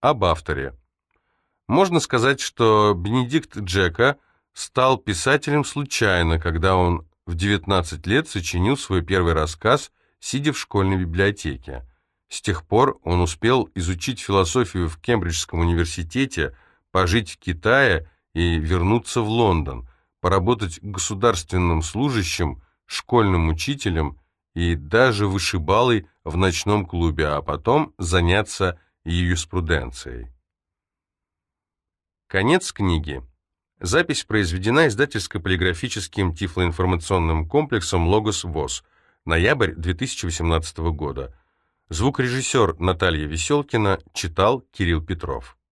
Об авторе. Можно сказать, что Бенедикт Джека стал писателем случайно, когда он в 19 лет сочинил свой первый рассказ, сидя в школьной библиотеке. С тех пор он успел изучить философию в Кембриджском университете, пожить в Китае и вернуться в Лондон, поработать государственным служащим, школьным учителем и даже вышибалой в ночном клубе, а потом заняться юриспруденцией. Конец книги. Запись произведена издательско-полиграфическим тифлоинформационным комплексом «Логос ВОЗ», ноябрь 2018 года. Звукорежиссер Наталья Веселкина читал Кирилл Петров.